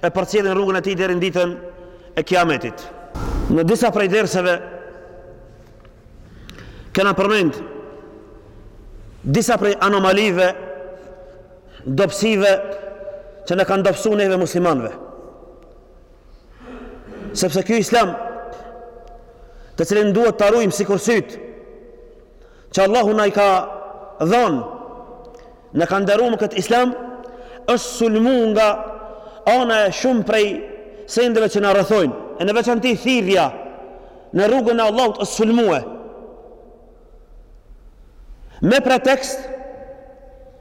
e përcjellin rrugën e tij deri në ditën e Kiametit. Në disa prej derseve kena përmend disa prej anomalive, dobësive që na kanë dobësuar neve muslimanëve. Sepse ky islam të cilin duhet ta ruajmë sikur sytë Që Allahu na i ka dhanë, na ka nderu me këtë islam, është sulmu nga ana e shumë prej sendeve që na rrethojnë, e në veçanti thirrja në rrugën e Allahut është sulmue. Me pretekst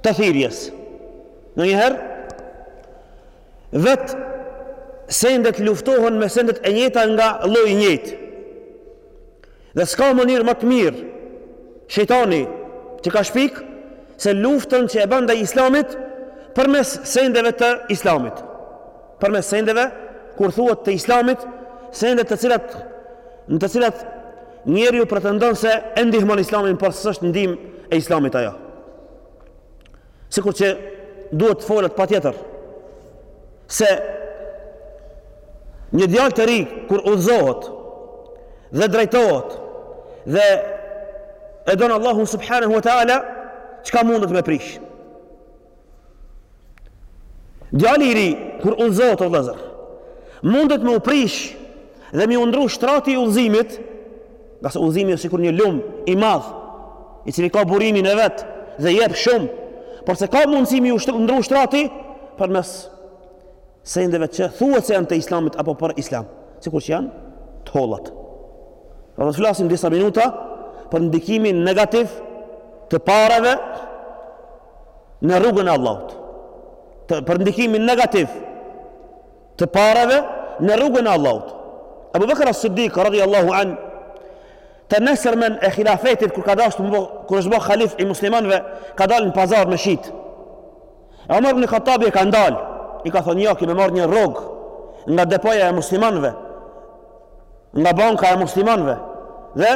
të thirrjes. Në njëherë, vetë sendet luftohen me sendet e njëjta nga lloji i njëjtë. Dhe s'ka mënyrë ma të mirë shejtani që ka shpik se luftën që e bën ndaj Islamit përmes sendeve të Islamit. Përmes sendeve kur thuhet të Islamit, sende të cilat në të cilat njeriu pretendon se e ndihmon Islamin, por s'është ndihmë e Islamit ajo. Sikur që duhet të folet patjetër, se një djalë të ri, kur udhëzohet dhe drejtohet dhe e don Allahu subhanahu wa ta'ala, çka mundet me prish? Djali i ri, kur udhëzohet o vëllezër, mundet me u prish Dhe m'iu ndërru shtrati i udhëzimit, ngase udhëzimi është sikur një lum i madh, i cili ka burimin e vet dhe jep shumë, porse ka mundësi m'iu ndërru shtrati përmes sendeve që thuhet se janë të islamit apo për islam, sikur që janë të hollat. Do të flasim disa minuta për ndikimin negativ të pareve në rrugën e Allahut. Të, për ndikimin negativ të pareve në rrugën e Allahut. Abu Bakr as-Siddiq radhiyallahu an të nesërmen e hilafetit kur ka dasht, kur është bo halif i muslimanëve, ka dalë në pazar me shit. Omar ibn Khattab e ka ndal, i ka thonë, "Jo, ki me marr një rrogë nga depoja e muslimanëve, nga banka e muslimanëve." Dhe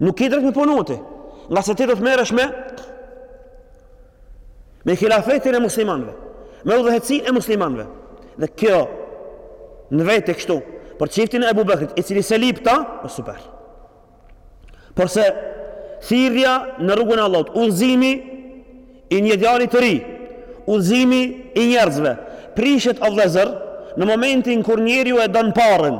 Nuk ki drejt me punu ti, ngase ti do të merresh me me hilafetin e muslimanëve, me udhëheqësinë e muslimanëve. Dhe kjo në vete kështu për çiftin e Abu Bakrit, i cili se lipta, o super. Porse thirrja në rrugën e Allahut, udhëzimi I një djali të ri, udhëzimi i njerëzve prishet o vëllezër në momentin kur njeriu e don parën.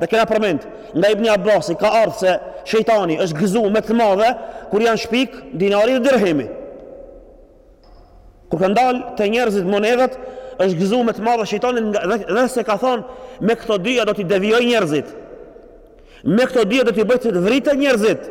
Dhe kena përmend, nga Ibn Abbasi ka ardh se shejtani është gëzu me të madhe kur janë shpik dinari dhe dirhemi. Kur kanë dalë te njerëzit monedhat, është gëzu me të madhe shejtani dhe, dhe se ka thonë me këto dyja do t'i devijoj njerëzit. Me këto dyja do t'i bëj të vriten njerëzit.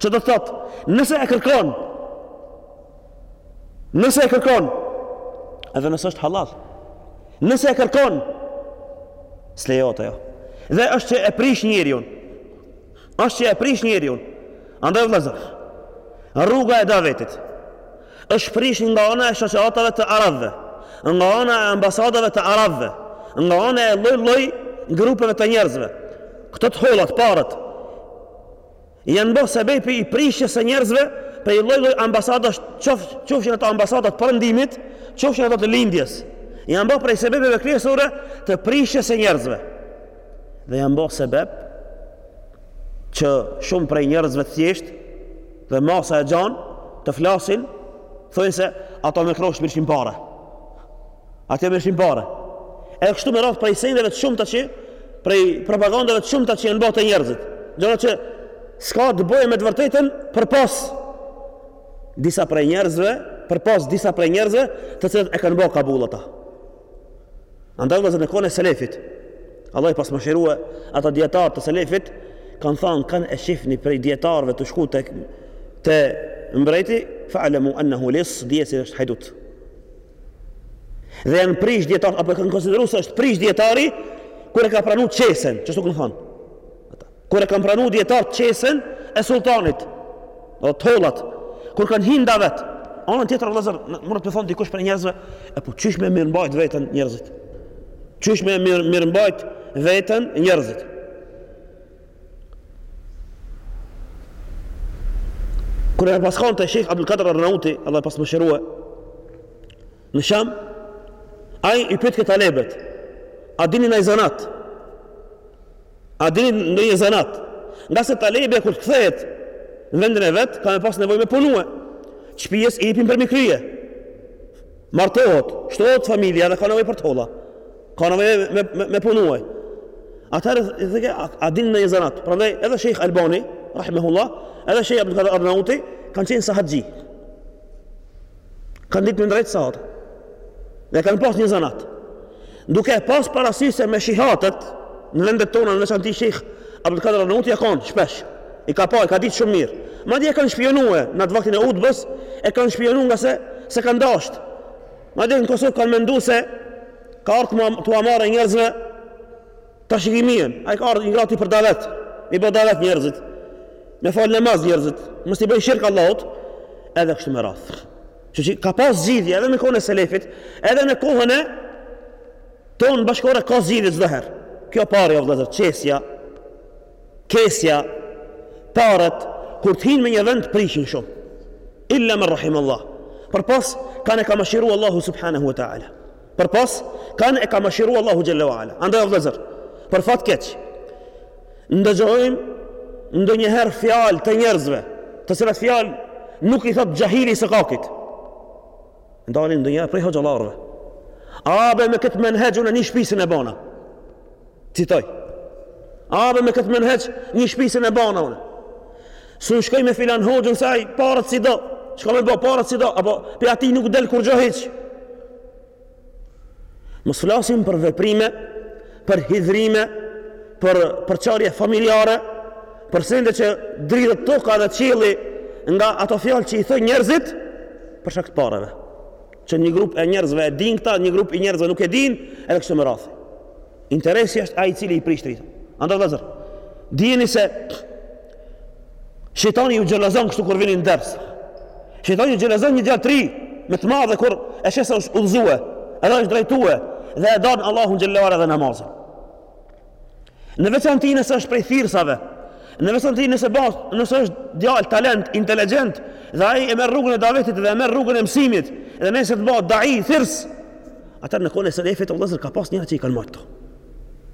Që do të thotë, nëse e kërkon, nëse e kërkon, edhe nëse është hallall, nëse e kërkon, s'lejohet ajo. Dhe është që e prish njeriun, është që e prish njeriun, andaj vëllezër, rruga e davetit, Është prish nga ana e shoqatave të arabëve, nga ana e ambasadave të arabëve, nga ana e lloj-lloj grupeve të njerëzve. Këto të hollat, paret janë bo sebebi i prishjes së njerëzve prej lloj-lloj ambasadash, qofshin ato ambasada të Perëndimit, qofshin ato të Lindjes. Janë bo prej sebebeve kryesore të prishjes së njerëzve. Dhe janë bo sebeb që shumë prej njerëzve të thjeshtë dhe masa e gjan të flasin, thonë se ata mjekrosh mirrshin pare. Ata mirrshin pare. E kështu me radhë prej sendeve të shumta që, prej propagandave të shumta që janë bo te njerëzit. Gjana që s'ka të bëjë me të vërtetën përpos disa prej njerëzve, përpos disa prej njerëzve të cilët e kanë ba kabull ata. Andaj vëllazër në kohën e selefit, Allahu i pastë mëshirue ata dijetarë të selefit, kanë thanë, kan e shifni prej dijetarëve tu shkue te, te mbreti, fa'lemu ennehu lis, dije se është hajdut. Dhe janë prish dijetarë, apo kanë konsideru se është prish dijetari, kur e ka pranu qesen, kështu kanë thanë. Kur e kanë pranu dijetarët qesen e sultanit, do të hollat, kur kanë hi n'davet, anën tjetër vëllazër, mund të më thonë dikush prej njerëzve, e po qysh me e mirëmbajt veten njerëzit. Qysh me e mirëmbajt veten njerëzit. Kur jena pas kon te Sheikh Abdul Kader Arnauti, Allahu e pastë mëshirue, Në Sham, ai i pyetke talebet, a dini ndonjë zanat? A dini ndonjë zanat? Ngase talebja kur të kthehet në vendin e vet, ka me pas nevojë me punue. Shpijes i jepin përmi krye. Martohet, shtohet familja dhe ka nevojë për të holla. Ka nevojë me, me, me, me punue. Atëherë i thojke, a, a dini ndonjë zanat? Prandaj edhe Sheikh Albani, rahimahullah, edhe Sheikh Abdul Kader Arnauti kanë qenë sahatxhi. Kanë ditë me ndreqë sahat. Dhe kanë pas një zanat. Duke pas parasysh se me shejhat në vendet tona në veçanti Sheikh Abdul Kader Arnauti ka kanë shpesh. I ka pa, i ka ditë shumë mirë. Madje e kanë shpionue në atë vaktin e udbës, e kanë shpionu nga se se kanë dashtë. Madje në Kosovë kanë mendu se ka ardhë t'ua marrë njerëzve Tashkimijen, ai ka ardhë i ngrati për davet, me i bo davet njerëzit, me falë namaz njerëzit, mos t'i bëjnë shirk Allahut, edhe kështu me radhë. Që që ka pas zgjidhje edhe në kohën e selefit, edhe në kohën e tonë bashkohore ka zgjidhje çdo herë. Kjo parja o vëllezër, qesja, kesja, paret, kur të hinë me një vend prishin shumë. Illa men rahime Allah. Përpos kënd e ka mëshiru Allahu subhanahu wa ta'ala. Përpos kënd e ka mëshiru Allahu xhelle ue ala. Andaj o vëllezër, për fat keq, ndëgjojmë ndonjëherë fjalë të njerëzve, të cilat fjalë nuk i thot xhahili i sokakit. Dalin ndonjëherë prej hoxhallarve. Abe me këtë menhexh unë një shpi s'un e bona. Citoj. A be me këtë menhexh një shpi s'un e bana unë. S'un shkoj me filan hoxhën se ai paret s'i do. Shka me bo paret s'i do. Apo pi atij nuk del kurgjo hiç. Mos flasim për veprime, për hidhërime, për përçarje familjare, për sende që dridhet toka dhe qielli nga ato fjalë që i thojn njerëzit, për shkak të pareve. që një grup i njerëzve e din këta, një grup i njerëzve nuk e din, edhe kështu me radhë. Interesi është ai i cili i prish thirrjen. Andaj vëllezër, dijeni se shejtani ju xhelozon kështu kur vini në ders. Shejtani e xhelozon një djalë të ri me të madhe kur e sheh se është udhëzue, edhe është drejtue dhe e don Allahun xhelle ue ala dhe namazin. Në veçanti nëse është prej thirrësve, në veçanti nëse bën, nëse është djalë talent, inteligjent dhe ai e merr rrugën e davetit dhe e merr rrugën e mësimit dhe nëse të bëhet dai thirrës, atëherë në kohën e selefit Allahu ka pas njerëz që i kanë marrë këto.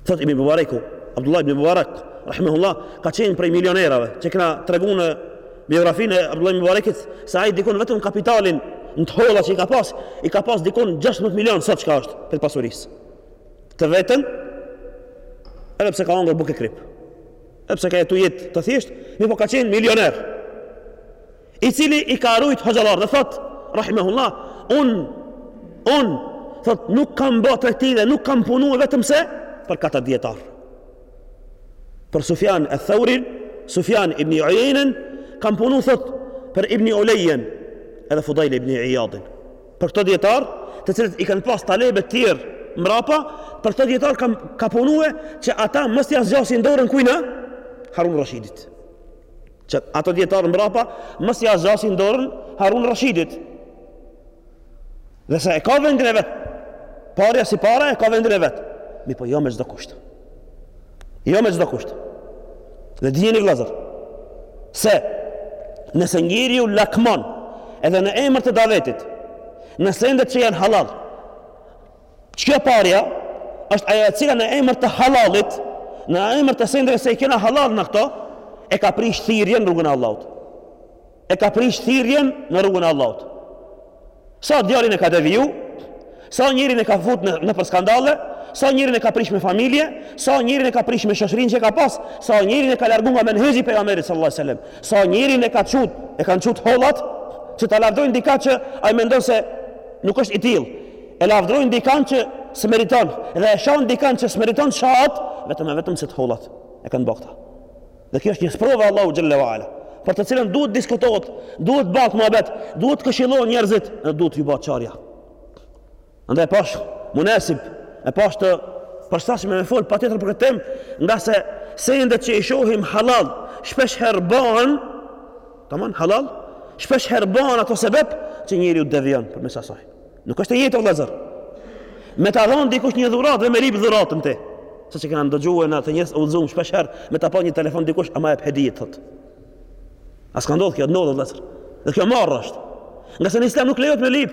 Thot Ibn Mubareku, Abdullah ibn Mubarak, rahimahullah, ka qenë prej milionerave që kena tregu në biografinë e Abdullah ibn Mubarakit se ai dikun vetëm kapitalin në të holla që i ka pas, i ka pas dikun 16 milion sot çka është prej pasurisë. të vetën, edhe pse ka hangër bukë e krip. Edhe pse ka jetu jetë të thjeshtë, mirëpo ka qenë milioner. I cili i ka rujt hoxhallarët dhe thot, rahimahullah, unë unë thot nuk kam bë tregti dhe nuk kam punu vetëm se për katër dijetarë. Për Sufjan eth-Thaurin, Sufjan ibn Uyainen kam punu thot për Ibn Ulayyan edhe Fudail ibn Iyadin. Për këto dijetarë, të cilët i kanë pas talebe të tjerë mrapa, për këto dijetarë kam ka punue që ata mos ia zgjasin dorën kujna Harun Rashidit. Që ato dijetarë mrapa mos ia zgjasin dorën Harun Rashidit. Dhe se e ka vendin e vet. Parja si para e ka vendin e vet. Mi po jo me çdo kusht. Jo me çdo kusht. Dhe dijeni vëllazër, se nëse njeriu lakmon edhe në emër të davetit, në sendet që janë halal, çka parja është ajo e cila në emër të halalit, në emër të sendeve se i kena halal në këto, e ka prish thirrjen në rrugën e Allahut. e ka prish thirrjen në rrugën e Allahut. Sa djalin e ka deviju, sa njërin e ka fut në, nëpër skandale, sa njërin e ka prish me familje, sa njërin e ka prish me shoqninë që ka pas, sa njërin e ka largu nga menhexhi i pejgamberit sallallahu alaihi wasallam, sa njërin e ka çu, e kanë çu të hollat që ta lavdrojnë dikan që ai mendon se nuk është i tillë. E lavdrojnë dikan që s'meriton dhe e shan dikan që s'meriton me sha, vetëm e vetëm se të hollat e kanë bo këta. Dhe kjo është një sprovë e Allahut xhel-le ve ala, për të cilën duhet diskutohet, duhet bëhet muhabet, duhet të këshillohen njerëzit dhe duhet t'ju bëhet qarja. Andaj e pash munasib, e pash të përshtatshme me fol patjetër për këtë temë, nga se sendet që i shohim halal, shpesh herë bëhen, tamam halal, shpesh herë bëhen ato sebep që njeriu devion përmes asaj. Nuk është e njëjtë, o vëllazër. Me ta dhonë dikush një dhuratë dhe me lyp dhuratën ti. Saqë kena ndëgju te njerëzit shpesh herë me ta pa një telefon dikush ama hedije thot. A s'ka ndodh kjo? Ndodh vëllazër. Dhe kjo marre është. Nga se në islam nuk lejohet me lyp.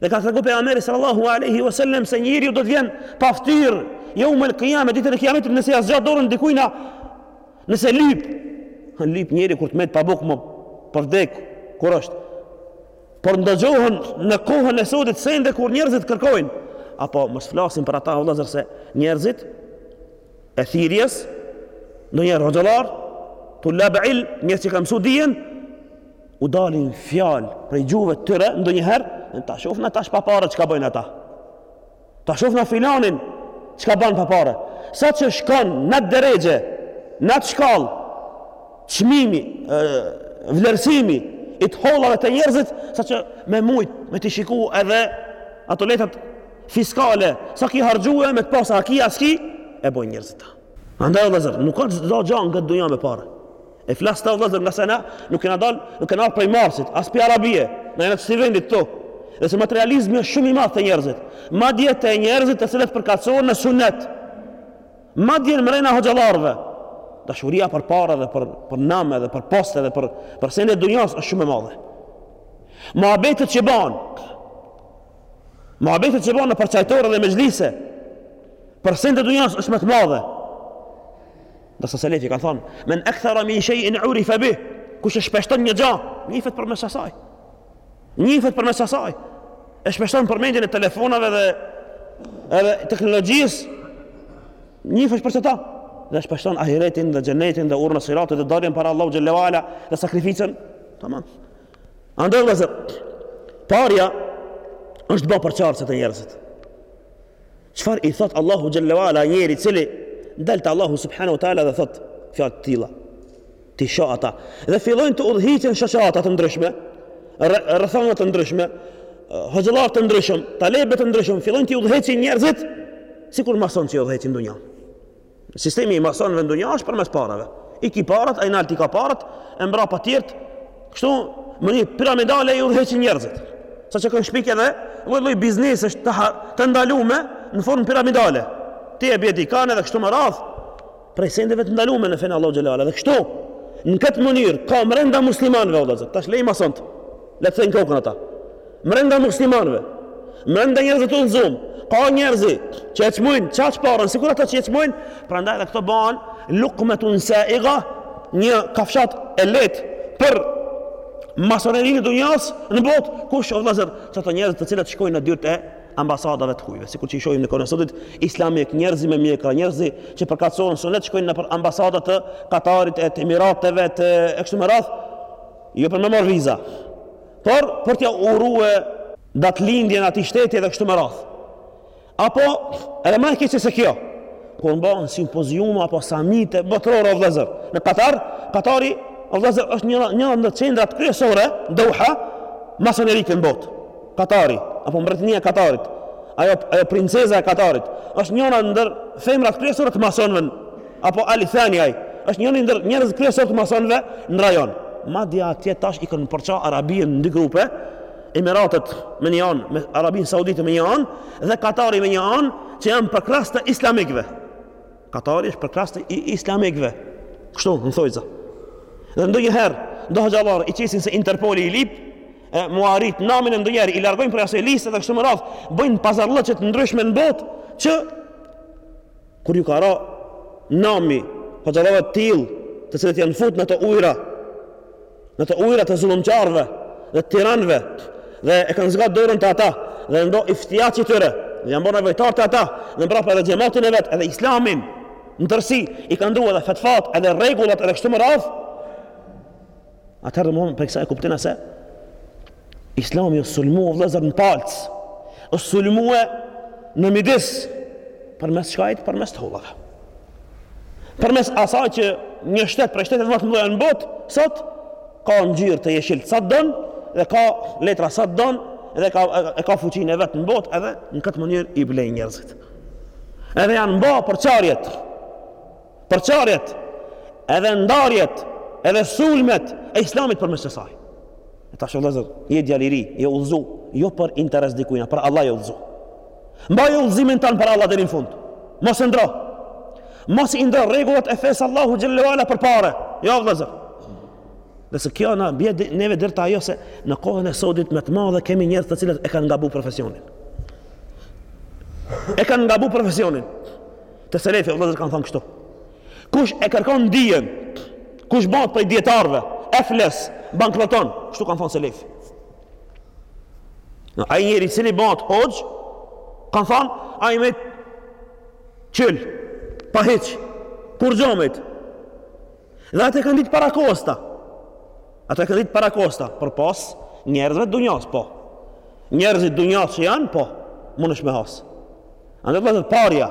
Dhe ka thënë pejgamberi sallallahu alaihi wasallam se njeriu do të vjen pa fytyrë, jeumel kijame ditën e kiametit nëse ia zgjat dorën dikujna nëse lyp. Ban lyp njeriu kur të met pa bukë me vdek kur është Por ndëgjohen në kohën e sotit sende kur njerëzit kërkojnë apo mos flasin për ata vëllazër se njerëzit e thirrjes ndonjëherë hoxhallarët, tulab ilm, njerëz që ka mësu dijen u dalin fjalë prej gjuhëve të tyre ndonjëherë ta shofna tash pa pare çka bëjnë ata Ta shofna filanin çka ban pa pare. Saqë shkon n'at derexhe, n'at shkallë, çmimi, vlerësimi, i të hollave te njerëzit, saqë me mujt, me t'i shiku edhe ato letrat fiskale, sa ki harxhue, me të pa sa, a ki, a s'ki, e bojnë njerëzit këta. Andaj, o vllezër, nuk ka çdo gja n'këtë dunja me pare. E flas këta vëllazër nga se na nuk kena dal, nuk kena ardh prej Marsit, as pi Arabie, na jena të këtij vendit këtu. Dhe se materializmi është shumë i madh te njerëzit, madje te njerëzit të cilët përkatësohen në sunnet. Madje mrena hoxhallarëve. Dashuria për pare dhe për për name dhe për poste dhe për për sende e dunjas është shumë e madhe. Muhabetet që bahen. Muhabetet që bahen nëpër çajtore dhe mexhlise. Për sendet e dunjas është me të madhe. Ndërsa selefët kanë thonë, men ekthara min shejin urife bihi, kush e shpeshton një gja, njifet përmes asaj. Njifet përmes asaj. E shpeshton përmendjen e telefonave dhe edhe teknologjisë, njifesh për çëta. Dhe e shpeshton ahiretin dhe xhenetin dhe urën e siratit dhe daljen para Allahut xhele ue ala dhe sakrificën. Tamam. Andaj vllazër, parja është ba përçarëse te njerëzit. Çfarë i thotë Allahut xhele ue ala njeri i cili dal te Allahu subhanahu wa taala dhe thotë fjalë të tilla. T'i shoh ata dhe fillojnë të udhëhiqen shoqata të ndryshme, rrethe të ndryshme, hoxhallar të ndryshëm, talebe të ndryshëm, fillojnë t'i udhëheqin njerëzit sikur mason që e udhëheqin dunjanë. Sistemi i masonëve n'dunja asht përmes parave. I ki parat, ai nalt i ka parat, e mbrapa tjerët, kështu mënyrë piramidale i udhëheqin njerëzit. Saqë kanë shpik edhe, lloj lloj biznesësh të, të ndalume në formë piramidale. Ti e bie dikan edhe kështu me radhë, prej sendeve të ndalume në fenë e Allahut xhele ue ala edhe kështu. Në këtë mënyrë, ka mrenda muslimanëve, o vllazër, tash lej masonët, le ta thejnë kokën ata. Mrenda muslimanëve, mrenda njerëzve të udhëzum, ka njerëz që e çmojnë çaq parën, sikur ata që e çmojnë, prandaj edhe këto bahen lukmetun sa'iga, një kafshatë e lehtë për masonerinë n'dunja sot në botë, kush o vëllazër, çato njerëz të cilët shkojnë në dyert e ambasadave të hujve, sikur që i shohim në kohën e sotit, islamikë, njerëz me mjekra, njerëz që përkatësohen n'sunet shkojnë nëpër ambasada të Katarit e të Emirateve të e kështu me radh, jo për me marr viza. por për t'ia urue datëlindjen atij shteti edhe kështu me radh. Apo, edhe ma e keqe se kjo, kur mbahen simpoziume apo samite botërore o vllezër, në Katar, Katari o vllezër është njëra ndër qendrat kryesore, Doha, masonerike në botë. Katari, apo mbretnia e Katarit, ajo, ajo princeza e Katarit, është njëra ndër femrat kryesore të masonëve Apo Al Thani ai, është njëri ndër njerëzit kryesorë të masonëve në rajon. Madje atje tash i kanë përça arabët në dy grupe, Emiratet me një anë, me Arabinë Saudite me një anë dhe Katari me një anë, që janë përkrahëset e islamikëve. Katari është përkrahëse e islamikëve. Kështu, në thojza. Dhe ndonjëherë, do hoxhallar i qesin se Interpoli i lip, me ua rrit namin e ndonjëherë i largojnë prej asaj liste dhe kështu me radh, bëjnë pazarllëqe të ndryshme në botë që Kur ju ka ra nami hoxhallarve të tillë, të cilët janë fut në ato ujra, në ato ujra të zullumqarëve dhe tiranëve, dhe e kanë zgatë dorën te ata, dhe janë bërë ihtiaç i tyre, dhe janë bërë nevojtarë te ata, dhe mbrapa edhe xhematin e vet, edhe islamin, në tërsi, i kanë ndru edhe fetfat, edhe rregullat, edhe kështu me radhë, Atëherë domethon prej kësaj e kuptojna se Islami është sulmuar vëllazër në palcë. Është sulmuar në midis përmes shkajt, përmes të hollave. Përmes asaj që një shtet prej shteteve më të mëdha në botë sot ka ngjyrë të jeshil sa don dhe ka letra sa don dhe e ka fuqinë e vet në botë edhe në këtë mënyrë i blen njerëzit. Edhe janë ba përçarjet. përçarjet, edhe ndarjet, edhe sulmet e islamit përmes kësaj. E tash vëllezër, je djalë i ri, je udhëzu, jo për interes dikujna, për Allah je udhëzu. Mbaje udhëzimin tand për Allah deri në fund. Mos e ndrro. Mos i ndrro rregullat e fesë s'Allahut xhele ue ala për pare. Jo, vëllezër. Dhe se kjo na bje neve deri te ajo se në kohën e sodit me të madhe kemi njerëz të cilët e kanë gabu profesionin. E kanë gabu profesionin. Te selefi vëllezër kanë thënë kështu. Kush e kërkon dijen, kush bëhet prej dietarëve, efles, bankroton, kështu kanë thënë selefi. Ai njeri i cili bëhet hoxhë, kanë thënë ai met qyl, pa hiç, kurgjo met. Dhe ata e kanë ditë para kohësh ta. Ata e kanë ditë para kohësh ta, përpos njerëzve t'dunjas, po. Njerëzit e dunjas që janë, po, mundësh me has. Anda vëllezër parja,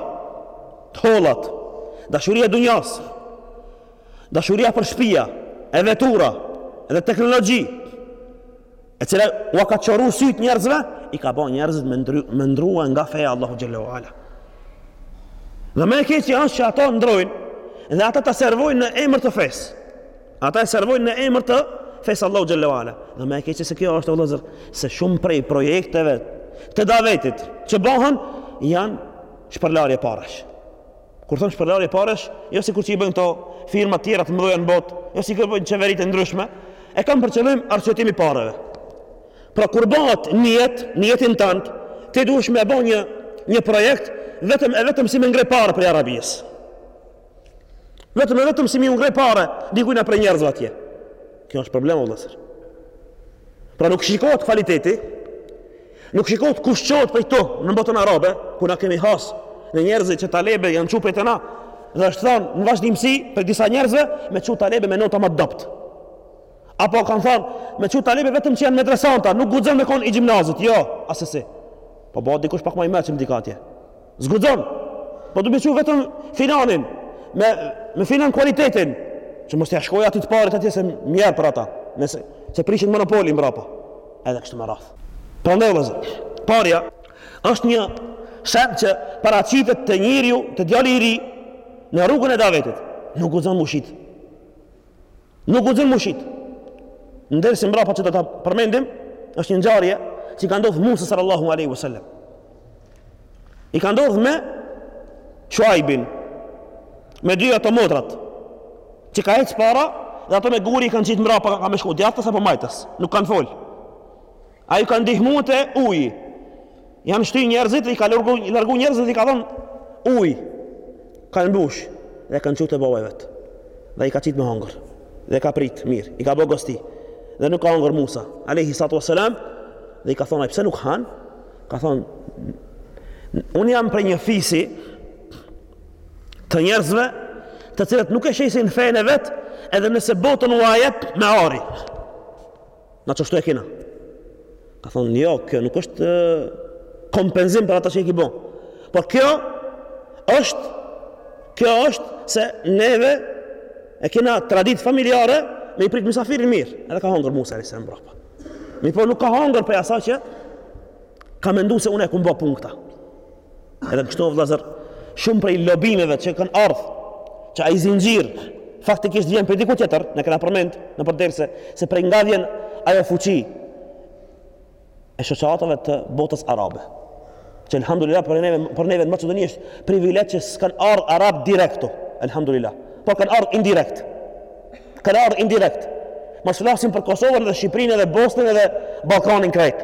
të hollat, dashuria e dunjas, dashuria për shpia, e vetura, edhe teknologji, e cila ua ka qorru sytë njerëzve, i ka bën njerëzit me ndrru, me ndrrue nga feja e Allahut xhele ue ala. Dhe më e keqja është që ata ndrrojnë dhe ata ta servojnë në emër të fesë. Ata e servojnë në emër të fesë s'Allahut xhele ue ala. Dhe më e keqe se kjo është vëllazër, se shumë prej projekteve të davetit që bëhen janë shpërlarje parash. Kur thom shpërlarje paresh, jo sikur që i bëjnë këto firmat tjera të mëdha në botë, jo sikur që bëjnë qeveritë e ndryshme, e kanë për qëllim arsyetimin e pareve. Pra kur bëhet nijet, nijetin tënd, ti duhesh me ba një projekt vetëm e vetëm si me ngre pare prej Arabisë. Vetëm e vetëm si me ja ngre pare dikujna prej njerëzve atje. Kjo është problem vëllazër. Pra nuk shikohet kvaliteti, Nuk shikohet kush çohet prej këtu në botën arabe, ku na kemi has në njerëzit që talebe janë çu prej te na, dhe është thonë në vazhdimësi prej disa njerëzve me çu talebe me nota më të dobët. Apo kanë thonë me çu talebe vetëm që janë medresanta, nuk guxon me konë i gjimnazit, jo, asesi. Po bëhet dikush pak më i mençëm diçka atje. Zguxon. Po do me çu vetëm filanin me me filan kualitetin që mos ja shkoj ai te parit atje se mjerë për ata nëse e prishin monopolin mbrapa edhe kështu me radhë prandaj vllazër parja është një sheman që paraqitet te njeriu te djali i ri në rrugën e davetit nuk guxon m'u shit Nuk guxon m'u shit. Ndërsa mbrapa që do ta përmendim, është një ngjarje që i ka ndodh Musa sallallahu alaihi wasallam. I ka ndodh me Shuaibin, me dy ato motrat që ka hec para dhe ato me gur i kanë qit mbrapa ka me shku djathtas apo majtas nuk kanë folë Ai u ka ndihmu te uji. Janë shty njerëzit, i ka largu, largu njerëzit, i ka dhonë uj. Kanë mbush dhe e kanë çu te baba i vet. Dhe i ka qitë me hongër. Dhe e ka prit mirë, i ka bo gosti. Dhe nuk ka hongër Musa, alayhi salatu wassalam, dhe i ka thonë ai pse nuk han? Ka thonë unë jam prej një fisi të njerëzve të cilët nuk e shesin fenë e vet, edhe nëse botën ua jep me ari. Na qashtu e kena. Ka thonë, jo, kjo nuk është kompensim për ata që i ki bo. Por kjo është, kjo është se neve e kena traditë familjare me i prit mysafirin mirë. Edhe ka hongër Musa alejhi selam mbrapa. Mirëpo nuk ka hongër prej asaj që ka mendu se une e kom bo punë këta. Edhe kështu vëllazër, shumë prej lobimeve që kanë ardh, që ai zinxhir faktikisht vjen prej diku tjetër, ne kena përmend nëpër derse se prej nga vjen ajo fuqi e shoqatave të botës arabe. Që elhamdulillah për neve për neve në Maqedoni është privilegj që s'kan ardh arab direktu. Elhamdulillah. Po kanë ardh indirekt. Kanë ardh indirekt. Mos flasim për Kosovën dhe Shqipërinë dhe Bosnën dhe Ballkanin krejt.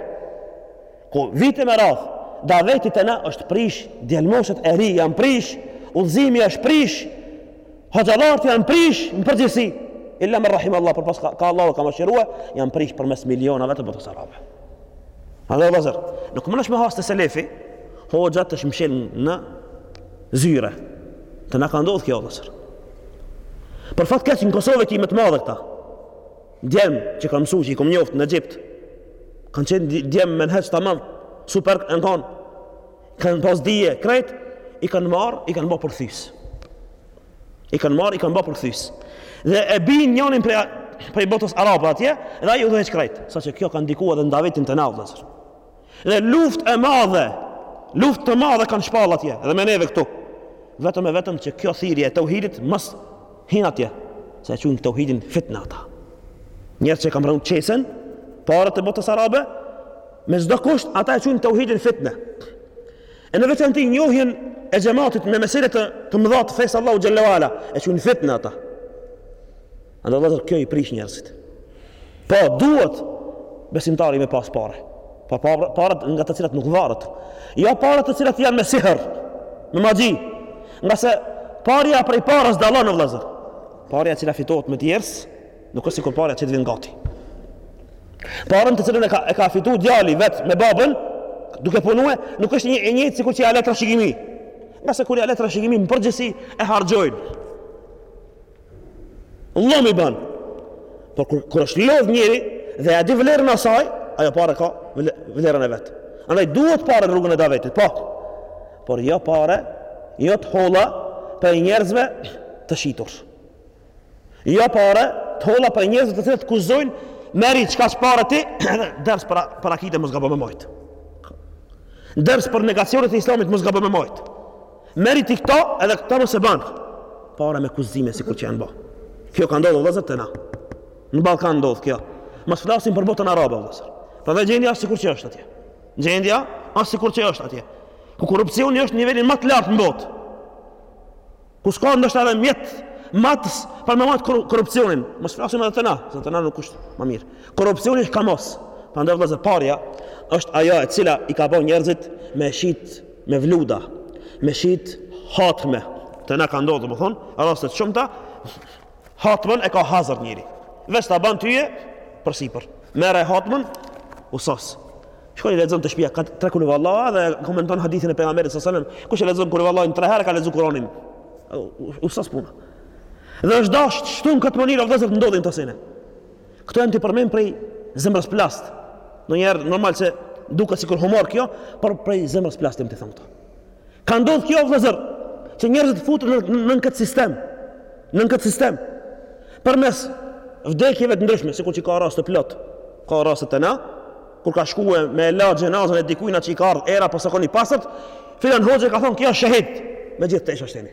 Ku vite me radhë, daveti te na është prish, djelmoshat e ri janë prish, udhëzimi është prish, hoxhallarët janë prish në përgjithësi. Illa men rahim Allah, përpos kë, kë Allahu ka mëshiru, janë prish përmes milionave të botës arabe. Edhe vllazër, nuk mundesh me hasë te selefi, hoxhat të mshelen në zyre, të na ka ndodhë kjo vllazër. Për fat keq në Kosovë e ki më të madhe këta, Djem që kan mësu që i kom njoftë në Egjipt, kanë qenë djem menhexh taman, super jan kon, kanë pas dije, krejt, i kanë marrë, i kanë ba përkthyes. I kanë marrë, i kanë ba përkthyes. Dhe e bijnë njanin prej, prej botës arabe atje, dhe ai udhëheq krejt, saqë kjo ka ndiku edhe në davetin te na, vllazër. Dhe luftë e madhe, luftë të madhe kanë shpall atje, edhe me neve këtu. Vetëm e vetëm që kjo thirrje e tauhidit mos hin atje, se e quajnë tauhidin fitne ata. Njerëz që kanë rënë në qesen, parat e botës arabe, me çdo kusht ata e quajnë tauhidin fitne. E në veçanti njohjen e xhamatit me mesele të, të mëdha të fesë Allahu xhele ue ala, e quajnë fitne ata. Andaj vëllazër kjo i prish njerëzit. Po duhet besimtari me pas pare. Po parat nga të cilat nuk varet. Jo parat të cilat janë me sihr, me magji. Ngase parja prej parës dallon vëllazër. Parja e cila fitohet me djers, nuk është sikur parja që të vjen gati. Parën të cilën e ka e ka fitu djali vet me babën, duke punuar, nuk është një e njëjtë sikur që ja le trashëgimi. Ngase kur ja le trashëgimi në përgjithësi e harxhojnë. Llom i bën. Por kur, kur është lodh njeri dhe ja di vlerën e saj, ajo pare ka vlerën e vet. Andaj duhet pare në rrugën e davetit, po. Por jo pare, jo të holla prej njerëzve të shitur. Jo pare, të holla prej njerëzve të cilët kushtëzojnë merri qekaq pare ti, ders për për akide mos gabo me majt. Ders për negacionet e Islamit mos gabo me majt. Merri ti këto edhe këto mos e bën. Pare me kushtëzime sikur që janë bë. Kjo ka ndodhur vëllezër te na. Në Ballkan ndodh kjo. Mos flasim për botën arabe vëllezër. Po dhe gjendja është sikur që është atje. Gjendja është sikur që është atje. Ku korrupsioni është në nivelin më të lartë në botë. Ku s'ka ndoshta edhe mjet matës për me mat korrupsionin. Mos flasim edhe te na, se te na nuk është më mirë. Korrupsioni është kahmos. Prandaj vëllezër parja është ajo e cila i ka bën njerëzit me shit Mevluda, me shit hatme, te na ka ndodh, domethënë, raste të shumta, hatmen e ka hazër njëri. Veç ta ban tyje, përsipër. Merre hatmen, u sos. Shkon i lexon te shpia, ka tre kul huvallaha dhe komenton hadithin e pejgamberit salallahu alejhi ve selem. Kush e lexon kul huvallahin tre herë, ka lexu Kuranin. U sos puna. Dhe është dashtë, shtu në këtë mënyrë, o vëllezër të ndodhin këto sene. Këto jam t'i përmend prej zemrës plast. Nonjëherë, normal se duket sikur humor kjo, por prej zemrës plast jem t'i thënë këto. Ka ndodhë kjo, vëllezër, që njerëzit të futen në, në, në, këtë sistem, në këtë sistem, përmes vdekjeve të ndryshme, sikur që ka raste plot, ka raste te na, kur ka shkue me la xhenazën e dikujna që i ka ardhë era për së koni pasët, filan hoxhë ka thonë, ky është shehid, me gjithë tesha shtini.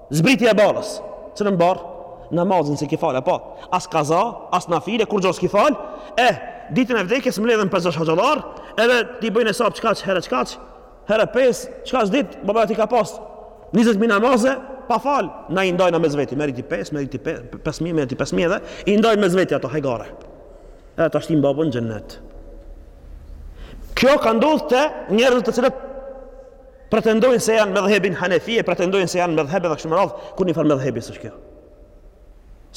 Zbritja e barrës, cilën barrë? Namazin s'e ki falë, apo? As kaza, as nafile, kurgjo s'ki falë? Eh, ditën e vdekjes mbledhen pesë-gjashtë hoxhallarë, edhe t'i bëjnë hesap kaq, herë kaq, herë pesë, kaq ditë, baba yt i ka pas 20.000 namaze, pa falë, na i ndajna mes veti, merri ti 5, merri ti 5.000, merri ti 5.000 edhe, i ndajnë mes veti ato hegare. Edhe ta shtim babën n'xhennet. Kjo ka ndodhë te njerëzit të cilët pretendojnë se janë medhhebin Hanefi e pretendojnë se janë medhhebe dhe kështu me radhë, kurrnjëfarë medhhebi s'është kjo.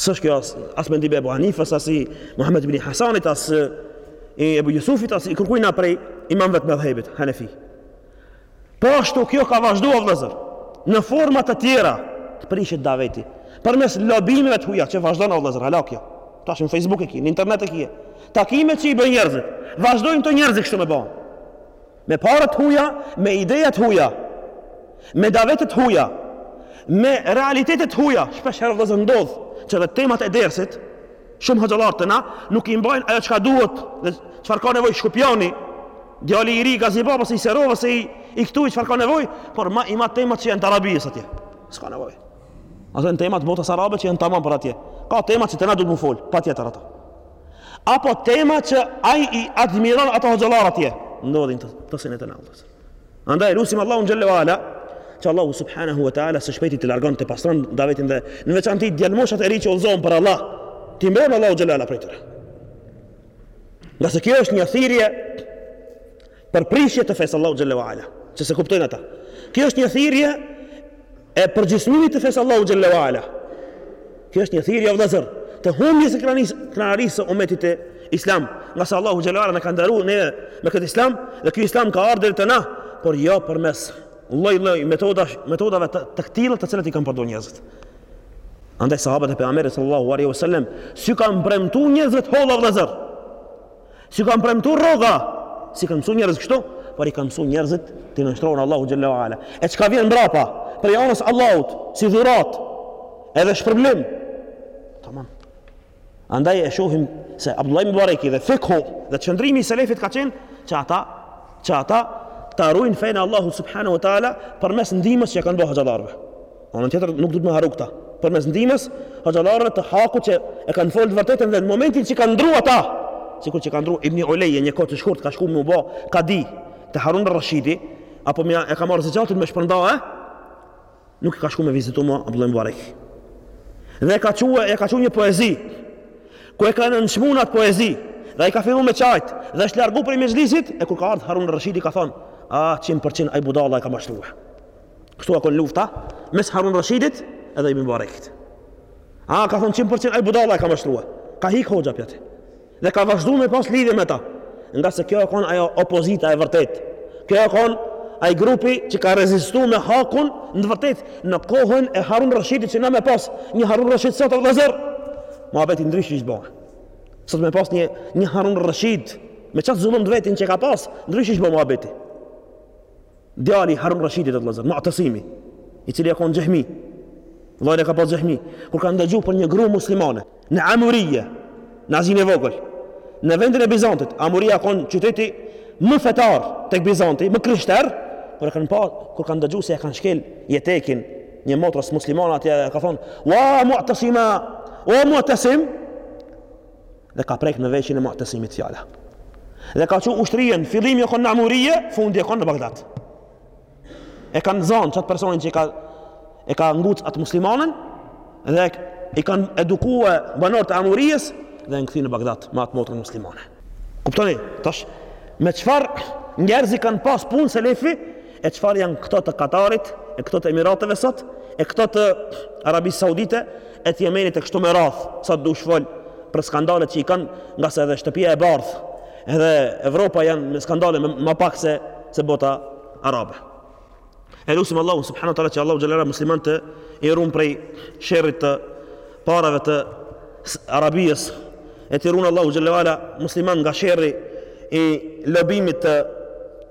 S'është kjo as, as mendim e Ebu Hanifës, as i Muhammed ibn Hasanit, as i Ebu Jusufit, as i kërkujna prej imamëve të medhhebit Hanefi. Po ashtu kjo ka vazhdu vëllazër në forma të tjera të prishet daveti përmes lobimeve të huaja që vazhdon vëllazër hala kjo. Tash në Facebook e ki, në internet e ki. Takimet që i bojnë njerëzit, vazhdojnë këta njerëzit kështu me ba. Me paret e huja, me idejat e huja, me davetet e huja, me realitetet e huja, shpesh herë vëllezër ndodhë që dhe temat e dersit, shumë hoxhallarë te na, nuk i mbajnë ajo çka duhet dhe çfarë ka nevojë shkupjani, djali i ri, i Gazi Babës, i Seravës, ose i, i këtuhit çfarë ka nevojë, por m'i mban temat që janë të Arabisë atje, s'ka nevojë. Ato janë tema të botës arabe që janë tamam për atje. Ka tema që te na duhet m'u folë, patjetër ato. Apo tema që ai i admiron ato hoxhallarë atje, ndodhin t'i, t'i sjellë te na. Andaj e lusim Allahun xhelle ue ala, që Allahu subhanahu wa taala së shpejti të largon të pastron davetin dhe në veçanti djalmoshat e ri që udhëzohen për Allah. T'i mbron Allahu xhelle ue ala prej tyre. Ngase kjo është një thirrje Për prishje të fesë së Allahut xhalla uala, që s'e kuptojnë ata. Kjo është një thirrje e përgjysmimit të fesë së Allahut xhalla uala. Kjo është një thirrje vëllazër të humbjes së krenarisë, krenarisë së umetit Islam, ngase Allahu xhalla uala na ka nderu neve me këtë Islam dhe ky Islam ka ardhur deri te na, por jo përmes lloj-lloj metodash, metodave të, të këtilla të cilat i kanë përdorur njerëzit. Andaj sahabët e pejgamberit sallallahu alaihi wasallam s'u kanë premtuar njerëzve të holla vëllazër. S'i kanë premtu rroga, s'i kanë mësu njerëzit kështu, por i kanë mësu njerëzit t'i nënshtrohen Allahut xhelle ue ala. E çka vjen mbrapa? Prej anës së Allahut, si dhuratë, edhe shpërblim. Tamam. Andaj e shohim se Abdullah ibn Mubareki dhe fikhu dhe qëndrimi i selefit ka qenë që ata që ata ta ruajnë fenë e Allahut subhanahu wa taala përmes ndihmës që i kanë bo hoxhallarëve. Në anën tjetër nuk duhet me harru këtë. Përmes ndihmës hoxhallarëve të hakut që e kanë folë të vërtetën dhe në momentin që kanë ndrru ata, sikur që ka ndrru Ibn Ulejje një kohë të shkurt ka shku m'u bo kadi te Harun Rashidi, apo e ka marrë zeqatin me shpërnda, e, nuk i ka shku me vizitu më Abdullah ibn Mubarak. Dhe i ka çu, i ka çu një poezi ku e ka nënçmu n'atë poezi dhe ai ka fillu me qajt dhe është largu prej mexhlisit e kur ka ardhur Harun Rashidi ka thonë, "Ah, 100% ai budalla e ka mashtru." Kështu ka qenë lufta mes Harun Rashidit edhe Ibn Mubarekit. A ka thënë 100% ai budalla e ka mashtruar. Ka hik hoxha prej aty. Dhe ka vazhduar me pas lidhje me ta. Ngase kjo e konë ajo opozita e vërtet. Kjo e konë ai grupi që ka rezistu me hakun në vërtet në kohën e Harun Rashidit që na me pas një Harun Rashid sot, vëllezër, muhabeti ndrysh ishte bo. Sot me pas një, një Harun Rashid me qatë zullum të vetin që ka pas, ndrysh ishte bo muhabeti. Djali i Harun Rashidit, vëllazër, Mu'tasimi, i cili e kon xhehmi. Vëllain e ka pas xhehmi, kur ka ndëgju për një gru muslimane në Amurije, në Azinë e Vogël, në vendin e Bizantit, Amuria e kon qyteti më fetar tek Bizanti, më krishter, kur kanë pa, kur ka ndëgju se e kanë shkel jetekin një motrës muslimane atje, ka thonë, "Wa Mu'tasima, o Mu'tasim, dhe ka prek në veshin e Mu'tasimit fjala. Dhe ka çu ushtrinë, fillimi e kon në Amurie, fundi e kon në Bagdad. E kanë zonë qat personin që ka e ka nguc atë muslimanen dhe i kanë edukuar banorët e Amuries dhe janë kthy në Bagdad me atë motrën muslimane. Kuptoni? Tash me çfarë njerëzi kanë pas punë selefi E çfarë janë këto të Katarit, e këto të Emirateve sot, e këto të Arabisë Saudite, e të Jemenit e kështu me radhë, sa të dush fol për skandalet që i kanë, ngase edhe Shtëpia e Bardhë, edhe Evropa janë me skandale më, më pak se, se bota arabe. E lusim Allahu subhanahu wa taala që Allahu xhelle ve ala muslimanët t'i ruan prej sherrit të parave të Arabisë. E t'i ruan Allahu xhelle ve ala muslimanët nga sherri i lobimit të